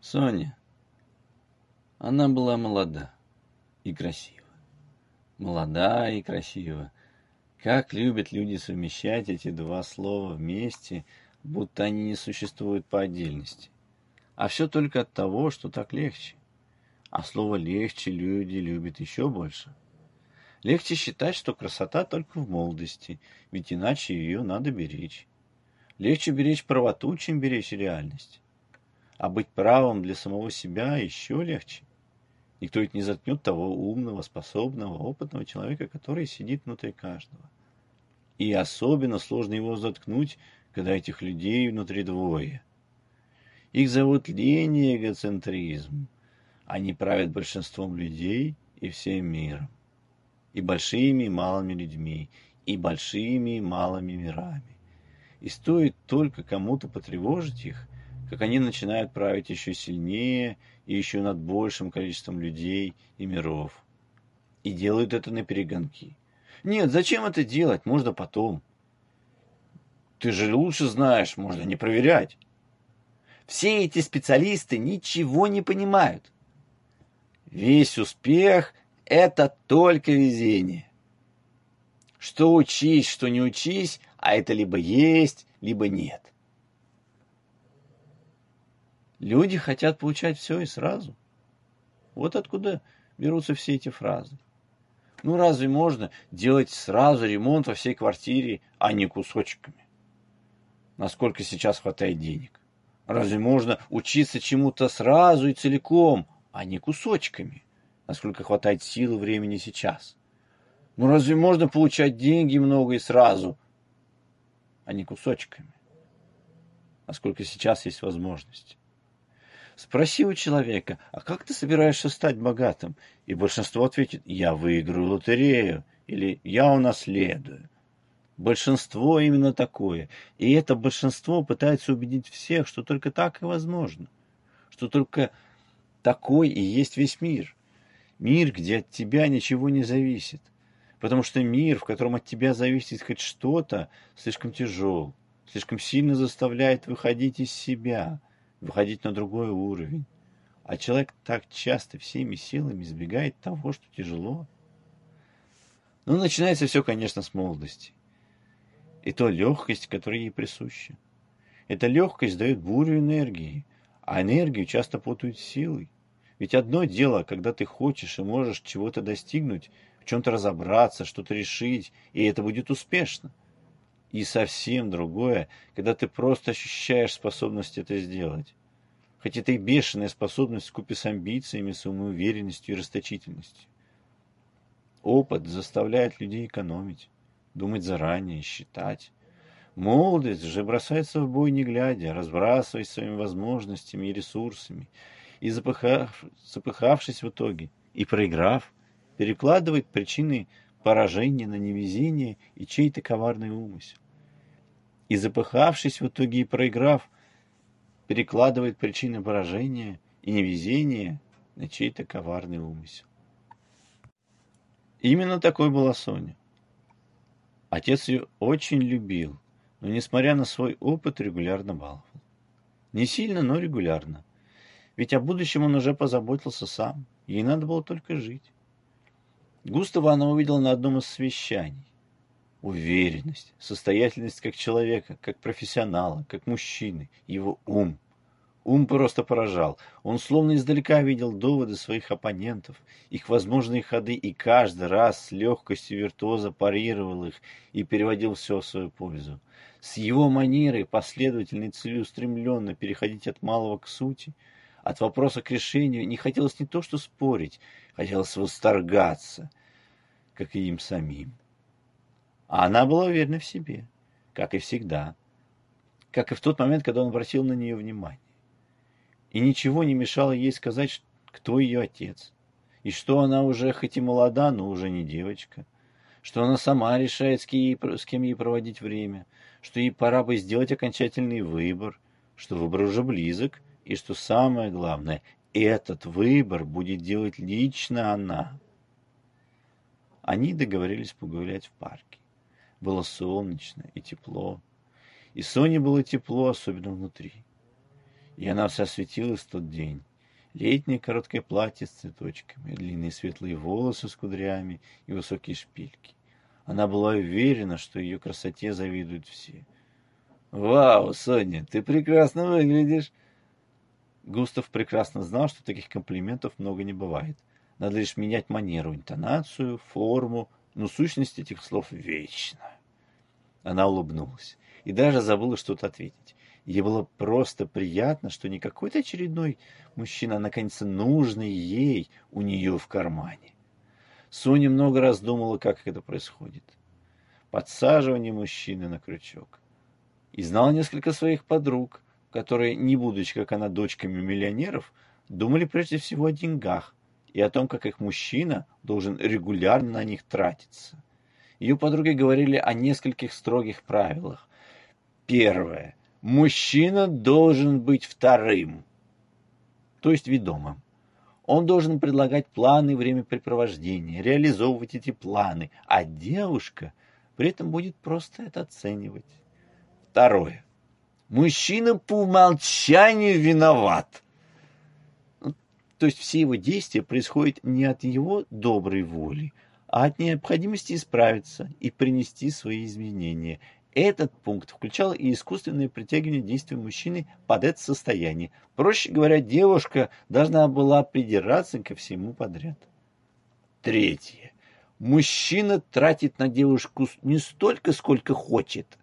Соня. Она была молода и красива. Молода и красива. Как любят люди совмещать эти два слова вместе, будто они не существуют по отдельности. А все только от того, что так легче. А слово «легче» люди любят еще больше. Легче считать, что красота только в молодости, ведь иначе ее надо беречь. Легче беречь правоту, чем беречь реальность. А быть правым для самого себя еще легче. Никто ведь не заткнет того умного, способного, опытного человека, который сидит внутри каждого. И особенно сложно его заткнуть, когда этих людей внутри двое. Их зовут лень и эгоцентризм. Они правят большинством людей и всем миром. И большими и малыми людьми, и большими и малыми мирами. И стоит только кому-то потревожить их, как они начинают править еще сильнее и еще над большим количеством людей и миров. И делают это на перегонки. Нет, зачем это делать? Можно потом. Ты же лучше знаешь, можно не проверять. Все эти специалисты ничего не понимают. Весь успех – это только везение. Что учись, что не учись, а это либо есть, либо нет. Люди хотят получать все и сразу. Вот откуда берутся все эти фразы. Ну разве можно делать сразу ремонт во всей квартире, а не кусочками? Насколько сейчас хватает денег? Разве можно учиться чему-то сразу и целиком, а не кусочками? Насколько хватает сил и времени сейчас? Ну разве можно получать деньги много и сразу, а не кусочками? Насколько сейчас есть возможность? Спроси у человека, а как ты собираешься стать богатым? И большинство ответит, я выиграю лотерею или я унаследую. Большинство именно такое. И это большинство пытается убедить всех, что только так и возможно. Что только такой и есть весь мир. Мир, где от тебя ничего не зависит. Потому что мир, в котором от тебя зависит хоть что-то, слишком тяжел, слишком сильно заставляет выходить из себя – выходить на другой уровень. А человек так часто всеми силами избегает того, что тяжело. Ну, начинается все, конечно, с молодости. И то легкость, которая ей присуща. Эта легкость дает бурю энергии, а энергию часто путают с силой. Ведь одно дело, когда ты хочешь и можешь чего-то достигнуть, в чем-то разобраться, что-то решить, и это будет успешно. И совсем другое, когда ты просто ощущаешь способность это сделать. Хоть это и бешеная способность купе с амбициями, самоуверенностью и расточительностью. Опыт заставляет людей экономить, думать заранее, считать. Молодость же бросается в бой не глядя, разбрасываясь своими возможностями и ресурсами, и запыхав, запыхавшись в итоге, и проиграв, перекладывает причины поражения на невезение и чей-то коварный умысел и запыхавшись в итоге и проиграв, перекладывает причины поражения и невезения на чей-то коварный умысел. Именно такой была Соня. Отец ее очень любил, но, несмотря на свой опыт, регулярно баловал. Не сильно, но регулярно. Ведь о будущем он уже позаботился сам. Ей надо было только жить. Густава она увидела на одном из совещаний. Уверенность, состоятельность как человека, как профессионала, как мужчины, его ум. Ум просто поражал. Он словно издалека видел доводы своих оппонентов, их возможные ходы, и каждый раз с легкостью виртуоза парировал их и переводил все в свою пользу. С его манерой последовательно и целеустремленно переходить от малого к сути, от вопроса к решению, не хотелось не то что спорить, хотелось восторгаться, как и им самим. А она была уверена в себе, как и всегда, как и в тот момент, когда он обратил на нее внимание. И ничего не мешало ей сказать, кто ее отец, и что она уже, хоть и молода, но уже не девочка, что она сама решает, с кем ей проводить время, что ей пора бы сделать окончательный выбор, что выбор уже близок, и что самое главное, этот выбор будет делать лично она. Они договорились погулять в парке. Было солнечно и тепло. И Соне было тепло, особенно внутри. И она вся светилась в тот день. Летнее короткое платье с цветочками, длинные светлые волосы с кудрями и высокие шпильки. Она была уверена, что ее красоте завидуют все. «Вау, Соня, ты прекрасно выглядишь!» Густав прекрасно знал, что таких комплиментов много не бывает. Надо лишь менять манеру, интонацию, форму, но сущность этих слов вечна. Она улыбнулась и даже забыла что-то ответить. Ей было просто приятно, что не какой-то очередной мужчина, а наконец нужный ей у нее в кармане. Соня много раз думала, как это происходит. Подсаживание мужчины на крючок. И знала несколько своих подруг, которые, не будучи, как она, дочками миллионеров, думали прежде всего о деньгах и о том, как их мужчина должен регулярно на них тратиться. Ее подруги говорили о нескольких строгих правилах. Первое. Мужчина должен быть вторым, то есть ведомым. Он должен предлагать планы времяпрепровождения, реализовывать эти планы, а девушка при этом будет просто это оценивать. Второе. Мужчина по умолчанию виноват. То есть все его действия происходят не от его доброй воли, а от необходимости исправиться и принести свои изменения. Этот пункт включал и искусственное притягивание действий мужчины под это состояние. Проще говоря, девушка должна была придираться ко всему подряд. Третье. Мужчина тратит на девушку не столько, сколько хочет,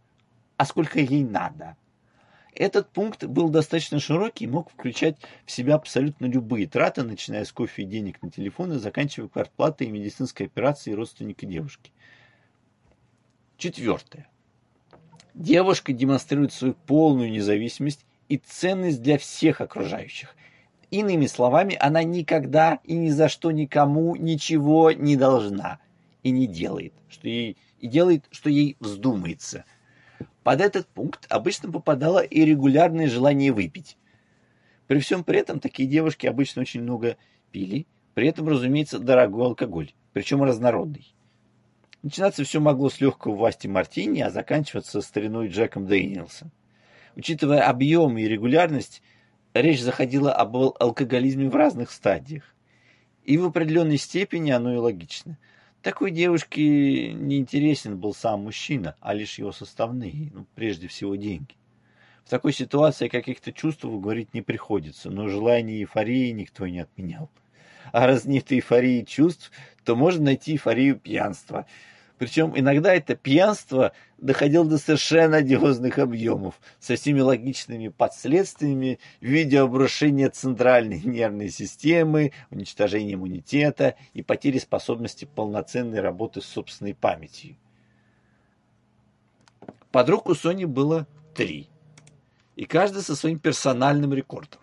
а сколько ей надо. Этот пункт был достаточно широкий и мог включать в себя абсолютно любые траты, начиная с кофе и денег на телефон и заканчивая квартплатой и медицинской операцией родственника девушки. Четвертое. Девушка демонстрирует свою полную независимость и ценность для всех окружающих. Иными словами, она никогда и ни за что никому ничего не должна и не делает, что ей, и делает, что ей вздумается – под этот пункт обычно попадало и регулярное желание выпить. При всем при этом такие девушки обычно очень много пили, при этом, разумеется, дорогой алкоголь, причем разнородный. Начинаться все могло с легкого власти Мартини, а заканчиваться стариной Джеком Дэниелсом. Учитывая объем и регулярность, речь заходила об алкоголизме в разных стадиях. И в определенной степени оно и логично. Такой девушке не интересен был сам мужчина, а лишь его составные, ну, прежде всего деньги. В такой ситуации о каких-то чувствах говорить не приходится, но желание эйфории никто не отменял. А раз нет эйфории чувств, то можно найти эйфорию пьянства – причем иногда это пьянство доходило до совершенно одиозных объемов, со всеми логичными последствиями в виде обрушения центральной нервной системы, уничтожения иммунитета и потери способности полноценной работы с собственной памятью. Подруг у Сони было три, и каждая со своим персональным рекордом.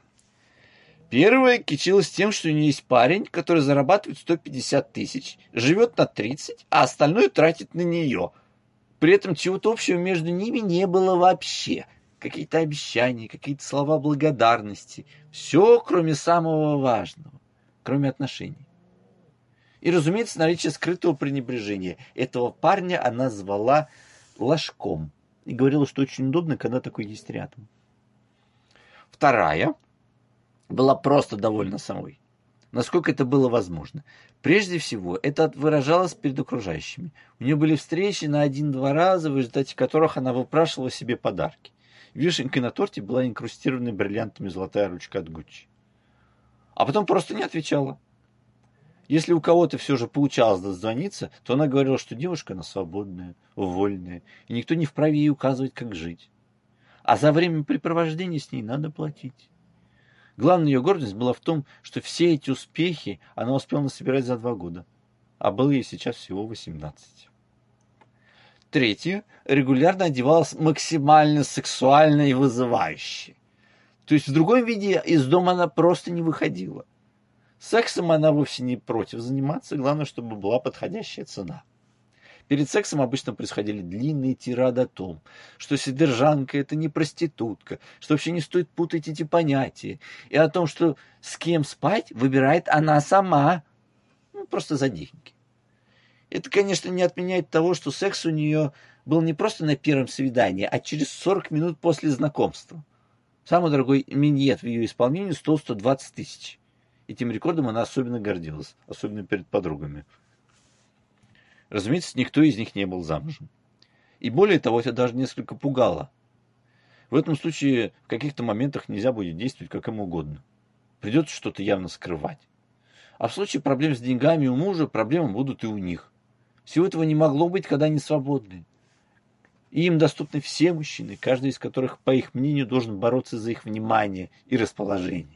Первая кичилась тем, что у нее есть парень, который зарабатывает 150 тысяч, живет на 30, а остальное тратит на нее. При этом чего-то общего между ними не было вообще. Какие-то обещания, какие-то слова благодарности. Все, кроме самого важного, кроме отношений. И, разумеется, наличие скрытого пренебрежения. Этого парня она звала Ложком. И говорила, что очень удобно, когда такой есть рядом. Вторая была просто довольна собой. Насколько это было возможно. Прежде всего, это выражалось перед окружающими. У нее были встречи на один-два раза, в результате которых она выпрашивала себе подарки. Вишенкой на торте была инкрустированная бриллиантами золотая ручка от Гуччи. А потом просто не отвечала. Если у кого-то все же получалось дозвониться, то она говорила, что девушка она свободная, вольная, и никто не вправе ей указывать, как жить. А за время препровождения с ней надо платить. Главная ее гордость была в том, что все эти успехи она успела насобирать за два года, а было ей сейчас всего 18. Третье. Регулярно одевалась максимально сексуально и вызывающе. То есть в другом виде из дома она просто не выходила. Сексом она вовсе не против заниматься, главное, чтобы была подходящая цена. Перед сексом обычно происходили длинные тирады о том, что содержанка – это не проститутка, что вообще не стоит путать эти понятия, и о том, что с кем спать выбирает она сама, ну, просто деньги. Это, конечно, не отменяет того, что секс у нее был не просто на первом свидании, а через 40 минут после знакомства. Самый дорогой миньет в ее исполнении стоил 120 тысяч. Этим рекордом она особенно гордилась, особенно перед подругами. Разумеется, никто из них не был замужем. И более того, это даже несколько пугало. В этом случае в каких-то моментах нельзя будет действовать как им угодно. Придется что-то явно скрывать. А в случае проблем с деньгами у мужа, проблемы будут и у них. Всего этого не могло быть, когда они свободны. И им доступны все мужчины, каждый из которых, по их мнению, должен бороться за их внимание и расположение.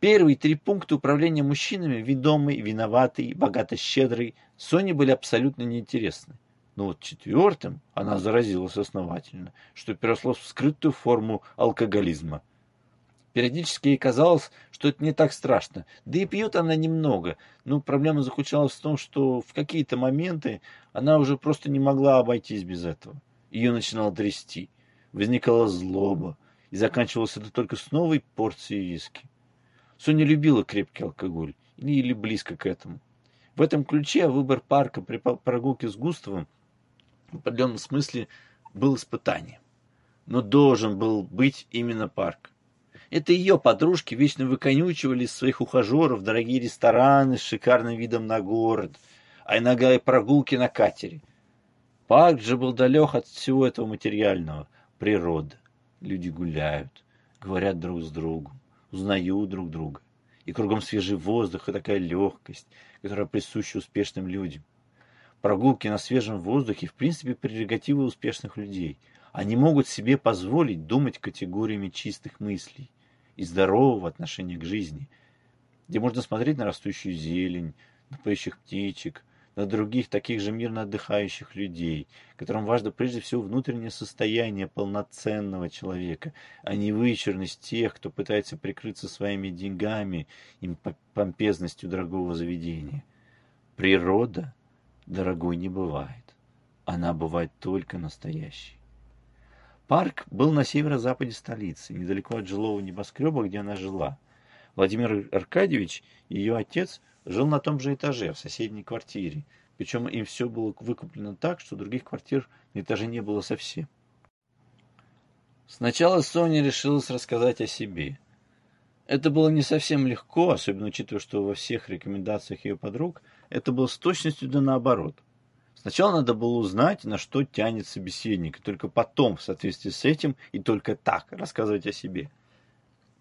Первые три пункта управления мужчинами, ведомый, виноватый, богато-щедрый, Соне были абсолютно неинтересны. Но вот четвертым она заразилась основательно, что переросло в скрытую форму алкоголизма – Периодически ей казалось, что это не так страшно. Да и пьет она немного. Но проблема заключалась в том, что в какие-то моменты она уже просто не могла обойтись без этого. Ее начинало трясти. Возникала злоба. И заканчивалось это только с новой порцией виски. Соня любила крепкий алкоголь. Или близко к этому. В этом ключе выбор парка при прогулке с Густавом в определенном смысле был испытанием. Но должен был быть именно парк. Это ее подружки вечно выконючивали из своих ухажеров дорогие рестораны с шикарным видом на город, а иногда и прогулки на катере. Парк же был далек от всего этого материального. Природа. Люди гуляют, говорят друг с другом, узнают друг друга. И кругом свежий воздух и такая легкость, которая присуща успешным людям. Прогулки на свежем воздухе в принципе прерогатива успешных людей. Они могут себе позволить думать категориями чистых мыслей и здорового отношения к жизни, где можно смотреть на растущую зелень, на поющих птичек, на других таких же мирно отдыхающих людей, которым важно прежде всего внутреннее состояние полноценного человека, а не вычурность тех, кто пытается прикрыться своими деньгами и помпезностью дорогого заведения. Природа дорогой не бывает. Она бывает только настоящей. Парк был на северо-западе столицы, недалеко от жилого небоскреба, где она жила. Владимир Аркадьевич, ее отец, жил на том же этаже, в соседней квартире. Причем им все было выкуплено так, что других квартир на этаже не было совсем. Сначала Соня решилась рассказать о себе. Это было не совсем легко, особенно учитывая, что во всех рекомендациях ее подруг это было с точностью да наоборот. Сначала надо было узнать, на что тянет собеседник, и только потом, в соответствии с этим, и только так рассказывать о себе.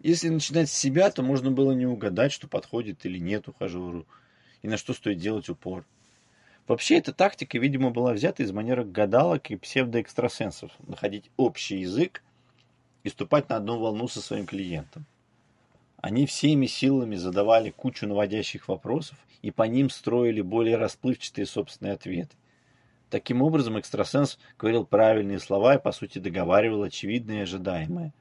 Если начинать с себя, то можно было не угадать, что подходит или нет ухажеру, и на что стоит делать упор. Вообще, эта тактика, видимо, была взята из манеры гадалок и псевдоэкстрасенсов, находить общий язык и ступать на одну волну со своим клиентом. Они всеми силами задавали кучу наводящих вопросов и по ним строили более расплывчатые собственные ответы. Таким образом, экстрасенс говорил правильные слова и, по сути, договаривал очевидное и ожидаемое.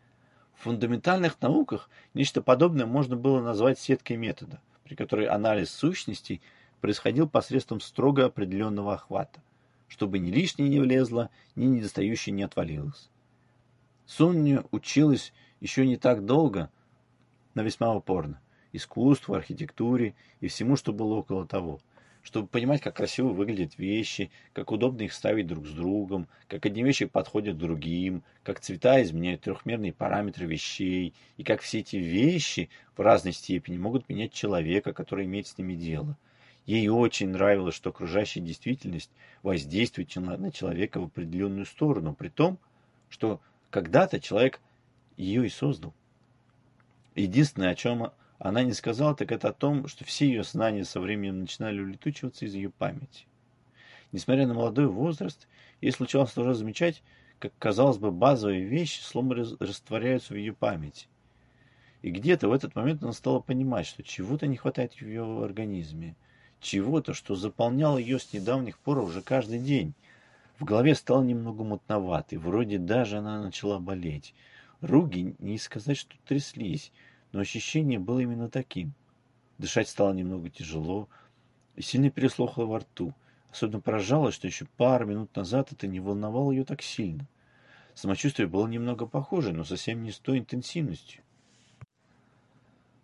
В фундаментальных науках нечто подобное можно было назвать сеткой метода, при которой анализ сущностей происходил посредством строго определенного охвата, чтобы ни лишнее не влезло, ни недостающее не отвалилось. Соння училась еще не так долго, но весьма упорно, искусству, архитектуре и всему, что было около того – чтобы понимать, как красиво выглядят вещи, как удобно их ставить друг с другом, как одни вещи подходят другим, как цвета изменяют трехмерные параметры вещей, и как все эти вещи в разной степени могут менять человека, который имеет с ними дело. Ей очень нравилось, что окружающая действительность воздействует на человека в определенную сторону, при том, что когда-то человек ее и создал. Единственное, о чем она не сказала, так это о том, что все ее знания со временем начинали улетучиваться из ее памяти. Несмотря на молодой возраст, ей случалось тоже замечать, как, казалось бы, базовые вещи словно растворяются в ее памяти. И где-то в этот момент она стала понимать, что чего-то не хватает в ее организме, чего-то, что заполняло ее с недавних пор уже каждый день. В голове стало немного мутновато, и вроде даже она начала болеть. Руки, не сказать, что тряслись, но ощущение было именно таким. Дышать стало немного тяжело и сильно переслохло во рту. Особенно поражало, что еще пару минут назад это не волновало ее так сильно. Самочувствие было немного похоже, но совсем не с той интенсивностью.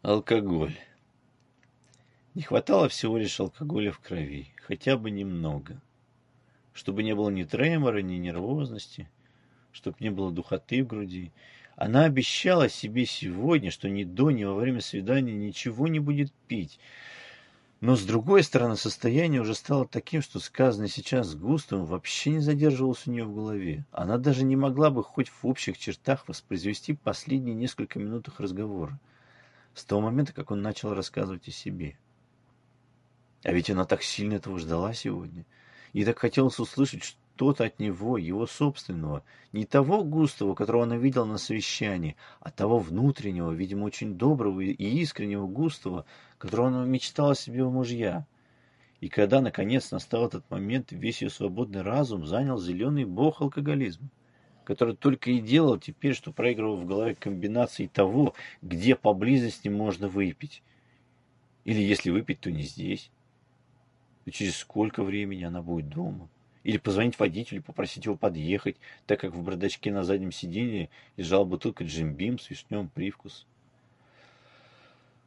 Алкоголь. Не хватало всего лишь алкоголя в крови, хотя бы немного. Чтобы не было ни тремора, ни нервозности, чтобы не было духоты в груди, Она обещала себе сегодня, что ни до, ни во время свидания ничего не будет пить. Но, с другой стороны, состояние уже стало таким, что сказанное сейчас с Густавом вообще не задерживалось у нее в голове. Она даже не могла бы хоть в общих чертах воспроизвести последние несколько минут их разговора. С того момента, как он начал рассказывать о себе. А ведь она так сильно этого ждала сегодня. И так хотелось услышать, что-то от него, его собственного, не того Густава, которого она видела на совещании, а того внутреннего, видимо, очень доброго и искреннего Густава, которого она мечтала себе в мужья. И когда, наконец, настал этот момент, весь ее свободный разум занял зеленый бог алкоголизма, который только и делал теперь, что проигрывал в голове комбинации того, где поблизости можно выпить. Или если выпить, то не здесь. И через сколько времени она будет дома. Или позвонить водителю, попросить его подъехать, так как в бардачке на заднем сиденье лежала бутылка джимбим с вишневым привкус.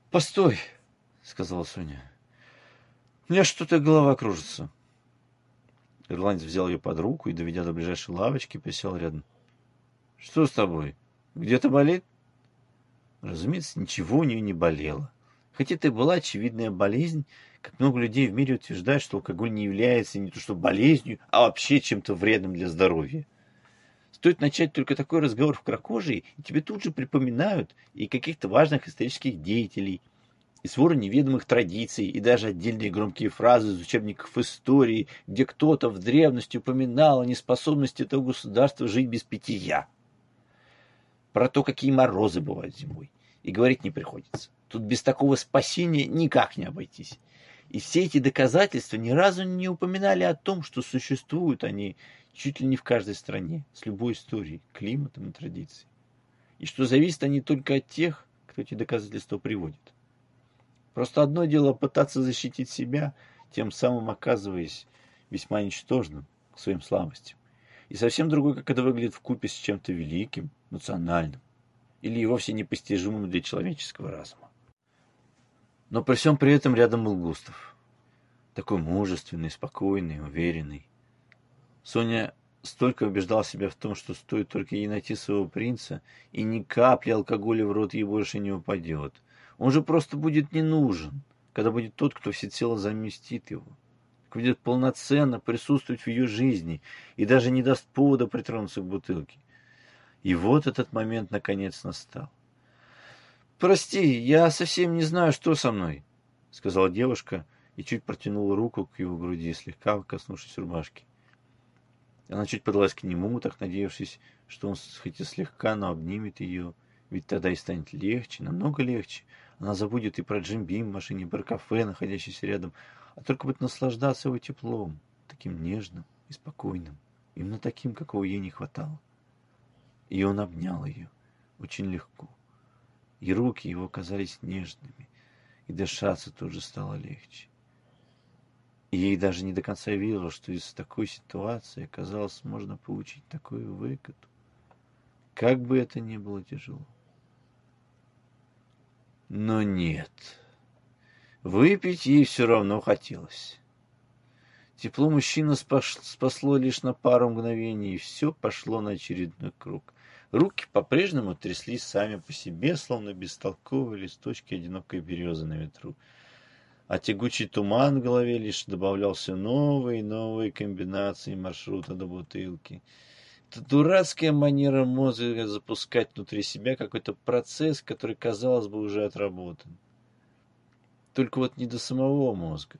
«Постой!» — сказала Соня. «У меня что-то голова кружится». Ирландец взял ее под руку и, доведя до ближайшей лавочки, присел рядом. «Что с тобой? Где-то болит?» Разумеется, ничего у нее не болело. Хотя это и была очевидная болезнь, как много людей в мире утверждают, что алкоголь не является не то что болезнью, а вообще чем-то вредным для здоровья. Стоит начать только такой разговор в Кракожии, и тебе тут же припоминают и каких-то важных исторических деятелей, и своры неведомых традиций, и даже отдельные громкие фразы из учебников истории, где кто-то в древности упоминал о неспособности этого государства жить без питья. Про то, какие морозы бывают зимой, и говорить не приходится. Тут без такого спасения никак не обойтись. И все эти доказательства ни разу не упоминали о том, что существуют они чуть ли не в каждой стране, с любой историей, климатом и традицией. И что зависят они только от тех, кто эти доказательства приводит. Просто одно дело пытаться защитить себя, тем самым оказываясь весьма ничтожным к своим слабостям. И совсем другое, как это выглядит в купе с чем-то великим, национальным или и вовсе непостижимым для человеческого разума. Но при всем при этом рядом был Густав. Такой мужественный, спокойный, уверенный. Соня столько убеждал себя в том, что стоит только ей найти своего принца, и ни капли алкоголя в рот ей больше не упадет. Он же просто будет не нужен, когда будет тот, кто всецело заместит его, будет полноценно присутствовать в ее жизни и даже не даст повода притронуться к бутылке. И вот этот момент наконец настал. «Прости, я совсем не знаю, что со мной», — сказала девушка и чуть протянула руку к его груди, слегка коснувшись рубашки. Она чуть подалась к нему, так надеявшись, что он хоть и слегка, но обнимет ее, ведь тогда и станет легче, намного легче. Она забудет и про Джимби в машине, и про кафе, находящееся рядом, а только будет наслаждаться его теплом, таким нежным и спокойным, именно таким, какого ей не хватало. И он обнял ее очень легко и руки его казались нежными, и дышаться тоже стало легче. И ей даже не до конца верила, что из такой ситуации, оказалось, можно получить такую выгоду. Как бы это ни было тяжело. Но нет. Выпить ей все равно хотелось. Тепло мужчины спасло лишь на пару мгновений, и все пошло на очередной круг. Руки по-прежнему тряслись сами по себе, словно бестолковые листочки одинокой березы на ветру. А тягучий туман в голове лишь добавлял все новые и новые комбинации маршрута до бутылки. Это дурацкая манера мозга запускать внутри себя какой-то процесс, который, казалось бы, уже отработан. Только вот не до самого мозга.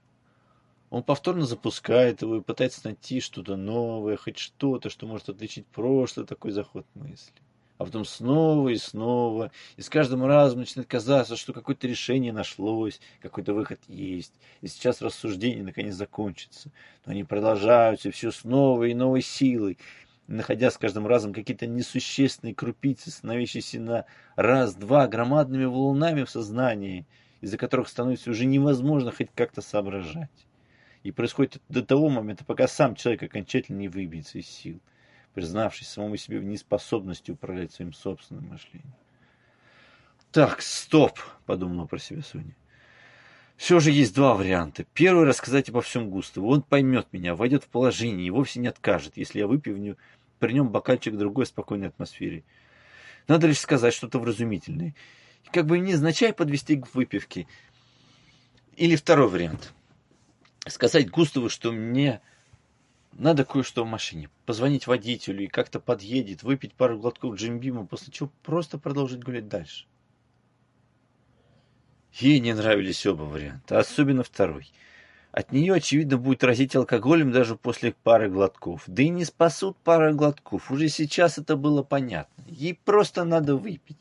Он повторно запускает его и пытается найти что-то новое, хоть что-то, что может отличить прошлый такой заход мысли а потом снова и снова. И с каждым разом начинает казаться, что какое-то решение нашлось, какой-то выход есть. И сейчас рассуждение наконец закончится. Но они продолжаются, все с новой и новой силой, находя с каждым разом какие-то несущественные крупицы, становящиеся на раз-два громадными валунами в сознании, из-за которых становится уже невозможно хоть как-то соображать. И происходит до того момента, пока сам человек окончательно не выбьется из сил признавшись самому себе в неспособности управлять своим собственным мышлением. «Так, стоп!» – подумала про себя Соня. Все же есть два варианта. Первый – рассказать обо всем Густаву. Он поймет меня, войдет в положение и вовсе не откажет, если я выпью при нем бокальчик другой спокойной атмосфере. Надо лишь сказать что-то вразумительное. И как бы незначай подвести к выпивке. Или второй вариант. Сказать Густаву, что мне надо кое-что в машине. Позвонить водителю и как-то подъедет, выпить пару глотков джимбима, после чего просто продолжить гулять дальше. Ей не нравились оба варианта, особенно второй. От нее, очевидно, будет разить алкоголем даже после пары глотков. Да и не спасут пары глотков. Уже сейчас это было понятно. Ей просто надо выпить.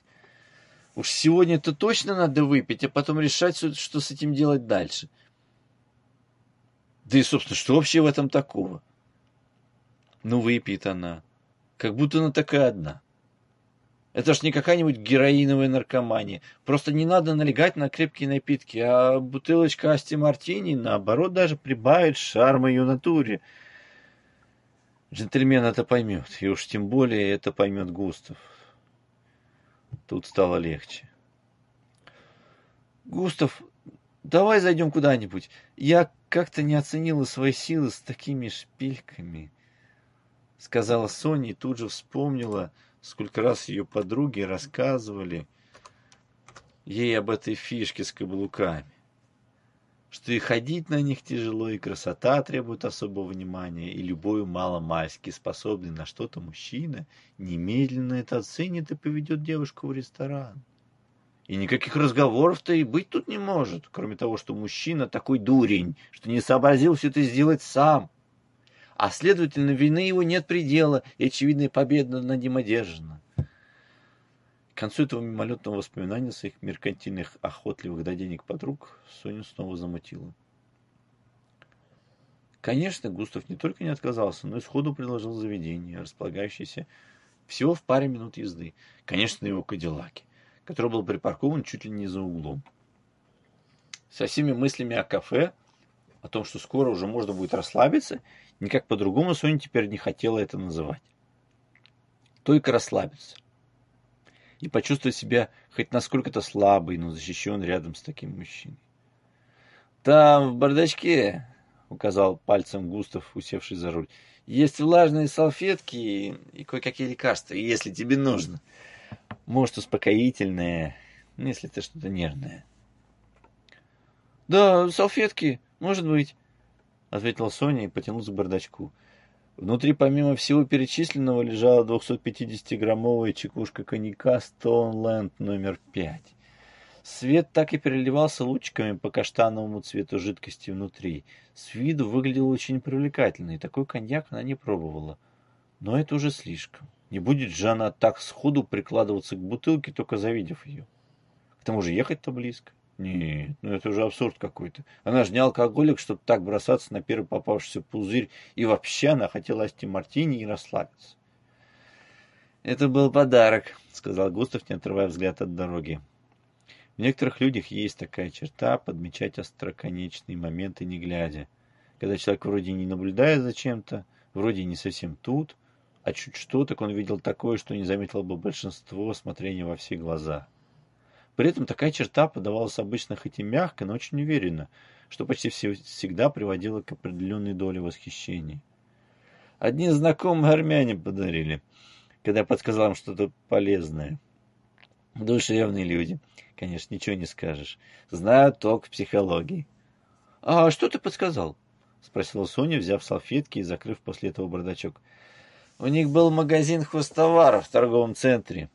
Уж сегодня-то точно надо выпить, а потом решать, что с этим делать дальше. Да и, собственно, что вообще в этом такого? Ну, выпьет она. Как будто она такая одна. Это ж не какая-нибудь героиновая наркомания. Просто не надо налегать на крепкие напитки, а бутылочка Асти Мартини, наоборот, даже прибавит шарма ее натуре. Джентльмен это поймет, и уж тем более это поймет Густав. Тут стало легче. Густав, давай зайдем куда-нибудь. Я как-то не оценила свои силы с такими шпильками, сказала Соня и тут же вспомнила, сколько раз ее подруги рассказывали ей об этой фишке с каблуками. Что и ходить на них тяжело, и красота требует особого внимания, и любой маломальски способный на что-то мужчина немедленно это оценит и поведет девушку в ресторан. И никаких разговоров-то и быть тут не может, кроме того, что мужчина такой дурень, что не сообразил все это сделать сам а следовательно, вины его нет предела, и очевидная победа над ним одержана. К концу этого мимолетного воспоминания своих меркантильных, охотливых до денег подруг Соню снова замутила. Конечно, Густав не только не отказался, но и сходу предложил заведение, располагающееся всего в паре минут езды. Конечно, его Кадиллаке, который был припаркован чуть ли не за углом. Со всеми мыслями о кафе, о том, что скоро уже можно будет расслабиться, Никак по-другому Соня теперь не хотела это называть. Только расслабиться. И почувствовать себя хоть насколько-то слабый, но защищен рядом с таким мужчиной. «Там, в бардачке», — указал пальцем Густав, усевший за руль, — «есть влажные салфетки и кое-какие лекарства, если тебе нужно. Может, успокоительное, ну, если это что-то нервное». «Да, салфетки, может быть», ответила Соня и потянулась к бардачку. Внутри, помимо всего перечисленного, лежала 250-граммовая чекушка коньяка Стоунленд номер 5. Свет так и переливался лучиками по каштановому цвету жидкости внутри. С виду выглядел очень привлекательно, и такой коньяк она не пробовала. Но это уже слишком. Не будет же она так сходу прикладываться к бутылке, только завидев ее. К тому же ехать-то близко. Нет, ну это уже абсурд какой-то. Она же не алкоголик, чтобы так бросаться на первый попавшийся пузырь. И вообще она хотела Асти Мартини и расслабиться. Это был подарок, сказал Густав, не отрывая взгляд от дороги. В некоторых людях есть такая черта подмечать остроконечные моменты не глядя. Когда человек вроде не наблюдает за чем-то, вроде не совсем тут, а чуть что, так он видел такое, что не заметил бы большинство смотрения во все глаза. При этом такая черта подавалась обычно хоть и мягко, но очень уверенно, что почти всегда приводило к определенной доле восхищения. Одни знакомые армяне подарили, когда подсказал им что-то полезное. Душевные люди. Конечно, ничего не скажешь. Знают толк в психологии. — А что ты подсказал? — спросила Соня, взяв салфетки и закрыв после этого бардачок. — У них был магазин хвостоваров в торговом центре.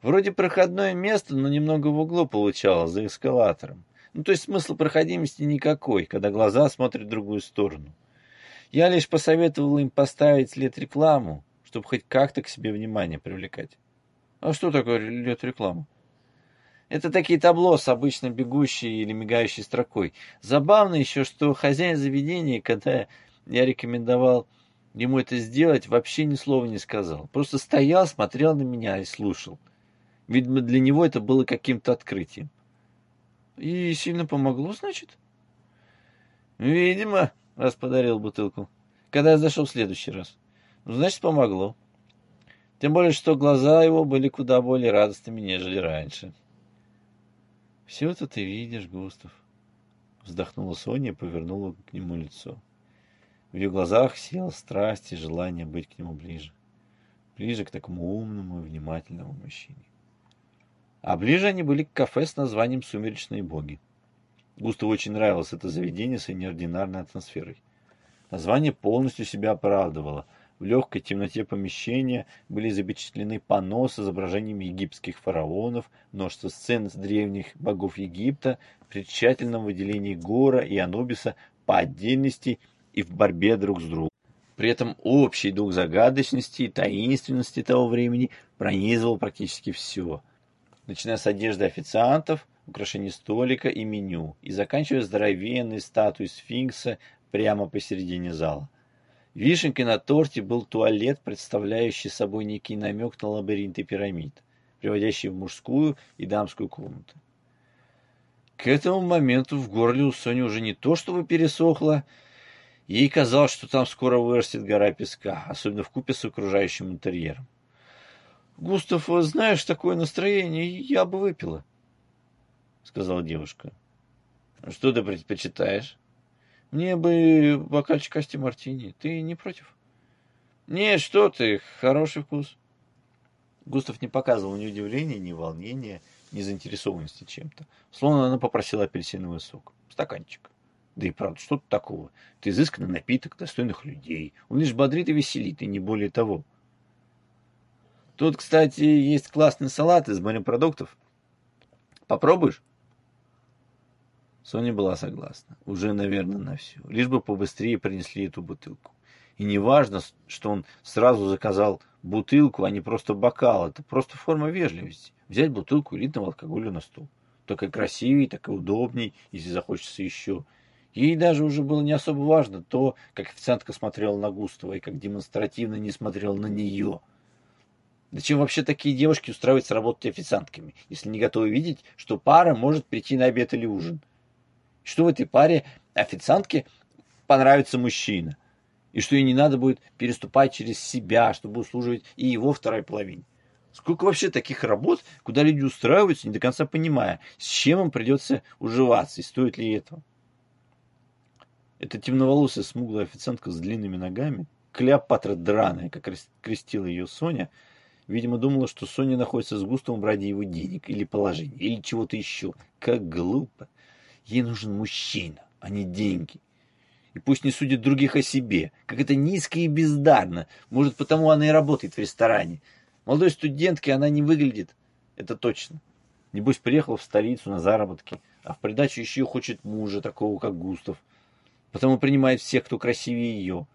Вроде проходное место, но немного в углу получалось, за эскалатором. Ну, то есть смысл проходимости никакой, когда глаза смотрят в другую сторону. Я лишь посоветовал им поставить след рекламу, чтобы хоть как-то к себе внимание привлекать. А что такое лед рекламу? Это такие табло с обычно бегущей или мигающей строкой. Забавно еще, что хозяин заведения, когда я рекомендовал ему это сделать, вообще ни слова не сказал. Просто стоял, смотрел на меня и слушал. Видимо, для него это было каким-то открытием. И сильно помогло, значит? Видимо, раз подарил бутылку. Когда я зашел в следующий раз. Ну, значит, помогло. Тем более, что глаза его были куда более радостными, нежели раньше. Все это ты видишь, Густав. Вздохнула Соня и повернула к нему лицо. В ее глазах села страсть и желание быть к нему ближе. Ближе к такому умному и внимательному мужчине. А ближе они были к кафе с названием «Сумеречные боги». Густаву очень нравилось это заведение с неординарной атмосферой. Название полностью себя оправдывало. В легкой темноте помещения были запечатлены панно с изображениями египетских фараонов, множество сцен с древних богов Египта, при тщательном выделении Гора и Анубиса по отдельности и в борьбе друг с другом. При этом общий дух загадочности и таинственности того времени пронизывал практически все, начиная с одежды официантов, украшений столика и меню, и заканчивая здоровенной статуей сфинкса прямо посередине зала. Вишенкой на торте был туалет, представляющий собой некий намек на лабиринты пирамид, приводящий в мужскую и дамскую комнаты. К этому моменту в горле у Сони уже не то чтобы пересохло, ей казалось, что там скоро вырастет гора песка, особенно в купе с окружающим интерьером. «Густав, знаешь, такое настроение, я бы выпила», — сказала девушка. «Что ты предпочитаешь?» «Мне бы бокальчик Асти Мартини. Ты не против?» «Нет, что ты, хороший вкус». Густав не показывал ни удивления, ни волнения, ни заинтересованности чем-то. Словно она попросила апельсиновый сок. Стаканчик. Да и правда, что тут такого? Ты изысканный напиток достойных людей. Он лишь бодрит и веселит, и не более того. Тут, кстати, есть классный салат из морепродуктов. Попробуешь? Соня была согласна. Уже, наверное, на все. Лишь бы побыстрее принесли эту бутылку. И не важно, что он сразу заказал бутылку, а не просто бокал. Это просто форма вежливости. Взять бутылку элитного алкоголя на стол. Только красивее, так и удобней, если захочется еще. Ей даже уже было не особо важно то, как официантка смотрела на Густава и как демонстративно не смотрела на нее. Зачем вообще такие девушки устраиваются работать официантками, если не готовы видеть, что пара может прийти на обед или ужин? Что в этой паре официантке понравится мужчина? И что ей не надо будет переступать через себя, чтобы услуживать и его второй половине? Сколько вообще таких работ, куда люди устраиваются, не до конца понимая, с чем им придется уживаться и стоит ли этого? Эта темноволосая смуглая официантка с длинными ногами, Клеопатра драная, как крестила ее Соня, видимо, думала, что Соня находится с Густавом ради его денег или положения, или чего-то еще. Как глупо. Ей нужен мужчина, а не деньги. И пусть не судит других о себе. Как это низко и бездарно. Может, потому она и работает в ресторане. Молодой студентке она не выглядит. Это точно. Небось, приехала в столицу на заработки, а в придачу еще хочет мужа, такого как Густав. Потому принимает всех, кто красивее ее.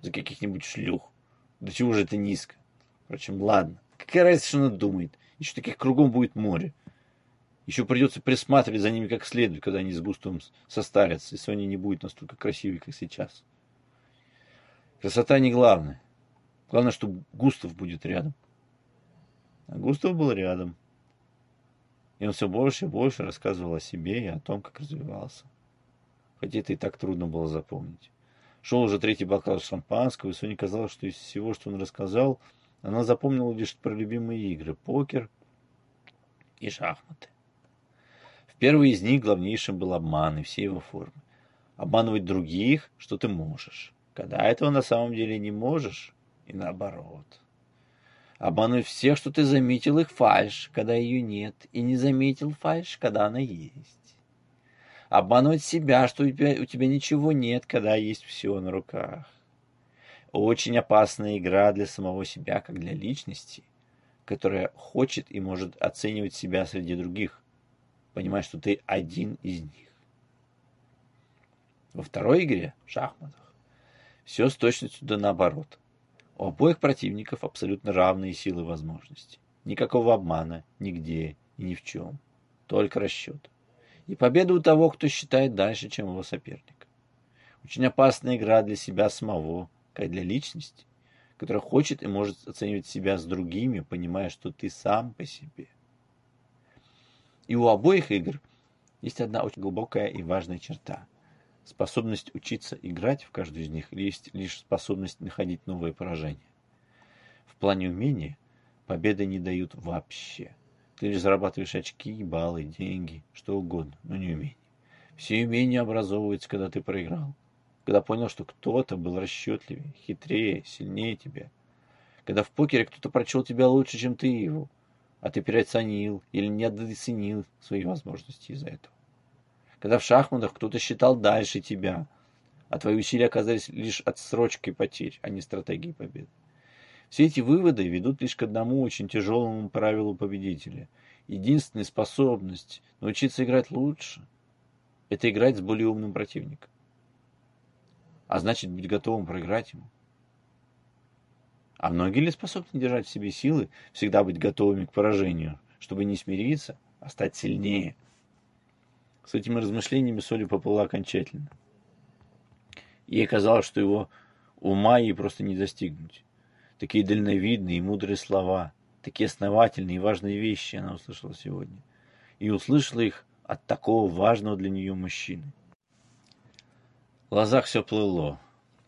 За каких-нибудь шлюх. До чего же это низко? Впрочем, ладно. Какая разница, что она думает? Еще таких кругом будет море. Еще придется присматривать за ними как следует, когда они с Густавом состарятся, и Соня не будет настолько красивой, как сейчас. Красота не главное. Главное, что Густав будет рядом. А Густав был рядом. И он все больше и больше рассказывал о себе и о том, как развивался хотя это и так трудно было запомнить. Шел уже третий бокал шампанского, и Соне казалось, что из всего, что он рассказал, она запомнила лишь про любимые игры – покер и шахматы. В первой из них главнейшим был обман и все его формы. Обманывать других, что ты можешь, когда этого на самом деле не можешь, и наоборот. Обманывать всех, что ты заметил их фальш, когда ее нет, и не заметил фальш, когда она есть обманывать себя, что у тебя, у тебя ничего нет, когда есть все на руках. Очень опасная игра для самого себя, как для личности, которая хочет и может оценивать себя среди других, понимая, что ты один из них. Во второй игре, в шахматах, все с точностью да наоборот. У обоих противников абсолютно равные силы и возможности. Никакого обмана нигде и ни в чем. Только расчет и победа у того, кто считает дальше, чем его соперник. Очень опасная игра для себя самого, как для личности, которая хочет и может оценивать себя с другими, понимая, что ты сам по себе. И у обоих игр есть одна очень глубокая и важная черта. Способность учиться играть в каждую из них есть лишь способность находить новые поражения. В плане умения победы не дают вообще. Ты лишь зарабатываешь очки, баллы, деньги, что угодно, но не умения. Все умения образовываются, когда ты проиграл. Когда понял, что кто-то был расчетливее, хитрее, сильнее тебя. Когда в покере кто-то прочел тебя лучше, чем ты его. а ты переоценил или недооценил свои возможности из-за этого. Когда в шахматах кто-то считал дальше тебя, а твои усилия оказались лишь отсрочкой потерь, а не стратегией победы. Все эти выводы ведут лишь к одному очень тяжелому правилу победителя. Единственная способность научиться играть лучше – это играть с более умным противником. А значит, быть готовым проиграть ему. А многие ли способны держать в себе силы, всегда быть готовыми к поражению, чтобы не смириться, а стать сильнее? С этими размышлениями Соли поплыла окончательно. Ей казалось, что его ума ей просто не достигнуть. Такие дальновидные и мудрые слова, такие основательные и важные вещи она услышала сегодня. И услышала их от такого важного для нее мужчины. В глазах все плыло.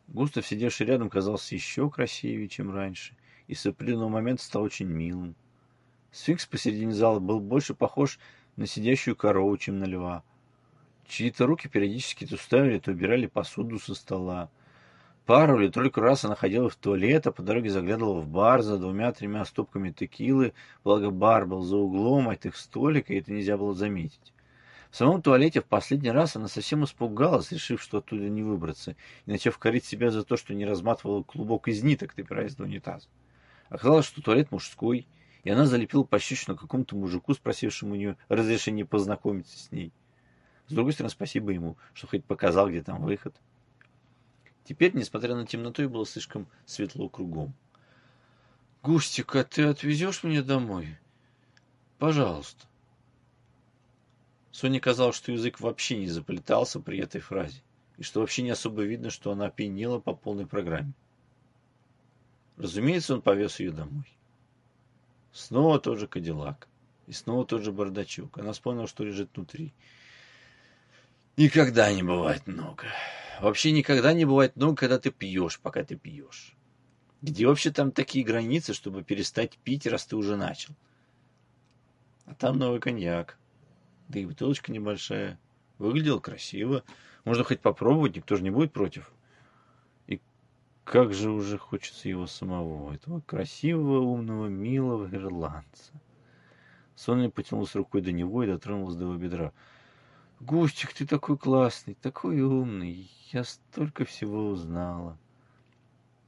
Густав, сидевший рядом, казался еще красивее, чем раньше, и с определенного момента стал очень милым. Сфинкс посередине зала был больше похож на сидящую корову, чем на льва. Чьи-то руки периодически то ставили, то убирали посуду со стола. Пару или только раз она ходила в туалет, а по дороге заглядывала в бар за двумя-тремя стопками текилы, благо бар был за углом от их столика, и это нельзя было заметить. В самом туалете в последний раз она совсем испугалась, решив, что оттуда не выбраться, и начав корить себя за то, что не разматывала клубок из ниток, добираясь до унитаза. Оказалось, что туалет мужской, и она залепила пощечину какому-то мужику, спросившему у нее разрешение познакомиться с ней. С другой стороны, спасибо ему, что хоть показал, где там выход. Теперь, несмотря на темноту, и было слишком светло кругом. «Густик, ты отвезешь меня домой? Пожалуйста». Соне казалось, что язык вообще не заплетался при этой фразе, и что вообще не особо видно, что она опьянела по полной программе. Разумеется, он повез ее домой. Снова тот же кадиллак. И снова тот же бардачок. Она вспомнила, что лежит внутри. Никогда не бывает много. Вообще никогда не бывает много, когда ты пьешь, пока ты пьешь. Где вообще там такие границы, чтобы перестать пить, раз ты уже начал? А там новый коньяк. Да и бутылочка небольшая. Выглядел красиво. Можно хоть попробовать, никто же не будет против. И как же уже хочется его самого, этого красивого, умного, милого ирландца. Сонный потянулся рукой до него и дотронулась до его бедра. Густик, ты такой классный, такой умный. Я столько всего узнала.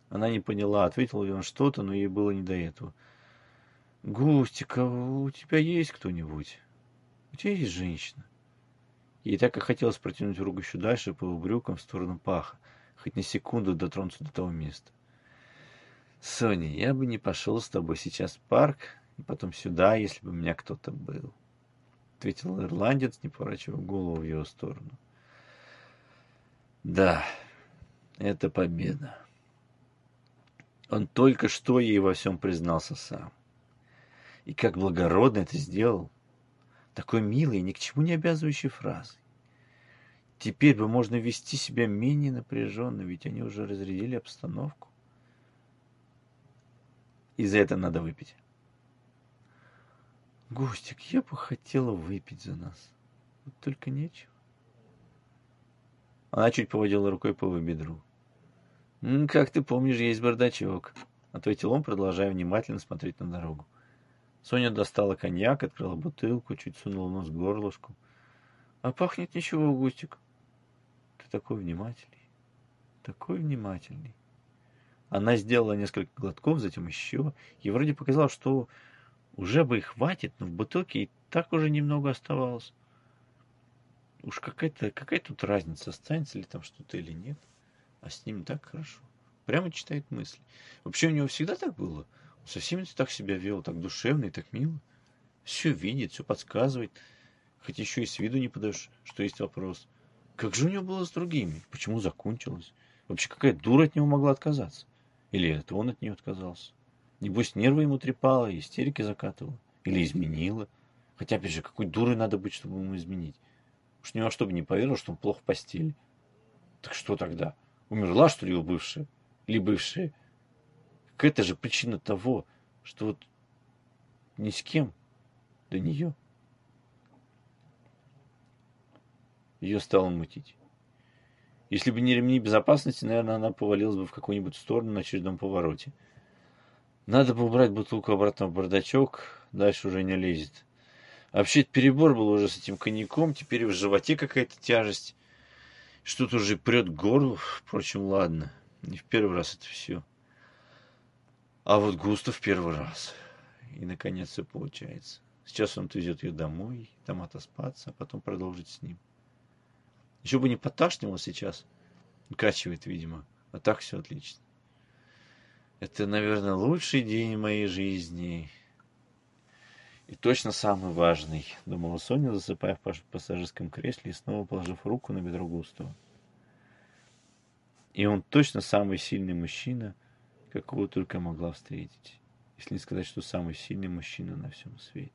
Она не поняла, ответил ли он что-то, но ей было не до этого. Густик, а у тебя есть кто-нибудь? У тебя есть женщина? Ей так и хотелось протянуть руку еще дальше по брюкам в сторону паха, хоть на секунду дотронуться до того места. Соня, я бы не пошел с тобой сейчас в парк и потом сюда, если бы у меня кто-то был ответил ирландец, не поворачивая голову в его сторону. Да, это победа. Он только что ей во всем признался сам. И как благородно это сделал. Такой милой, ни к чему не обязывающей фразой. Теперь бы можно вести себя менее напряженно, ведь они уже разрядили обстановку. И за это надо выпить. Гостик, я бы хотела выпить за нас. Вот только нечего. Она чуть поводила рукой по его бедру. «Как ты помнишь, есть бардачок», — ответил он, продолжая внимательно смотреть на дорогу. Соня достала коньяк, открыла бутылку, чуть сунула нос в горлышку. «А пахнет ничего, Густик. Ты такой внимательный, такой внимательный». Она сделала несколько глотков, затем еще, и вроде показалось, что уже бы и хватит, но в бутылке и так уже немного оставалось. Уж какая-то какая тут разница, останется ли там что-то или нет. А с ним так хорошо. Прямо читает мысли. Вообще у него всегда так было. Он совсем так себя вел, так душевно и так мило. Все видит, все подсказывает. Хоть еще и с виду не подаешь, что есть вопрос. Как же у него было с другими? Почему закончилось? Вообще какая дура от него могла отказаться? Или это он от нее отказался? Небось, нервы ему трепало, истерики закатывала. Или изменила. Хотя, опять же, какой дурой надо быть, чтобы ему изменить. Уж ни во что бы не поверил, что он плохо в постели. Так что тогда? Умерла, что ли, его бывшая? Или бывшая? Какая-то же причина того, что вот ни с кем до нее. Ее стало мутить. Если бы не ремни безопасности, наверное, она повалилась бы в какую-нибудь сторону на очередном повороте. Надо бы убрать бутылку обратно в бардачок, дальше уже не лезет. Вообще перебор был уже с этим коньяком, теперь в животе какая-то тяжесть. Что-то уже прет к горлу, впрочем, ладно. Не в первый раз это все. А вот густо в первый раз. И наконец все получается. Сейчас он отвезет ее домой, там отоспаться, а потом продолжить с ним. Еще бы не поташнило сейчас. Качивает, видимо. А так все отлично. Это, наверное, лучший день моей жизни. И точно самый важный, думала Соня, засыпая в пассажирском кресле и снова положив руку на бедро Густава. И он точно самый сильный мужчина, какого только могла встретить. Если не сказать, что самый сильный мужчина на всем свете.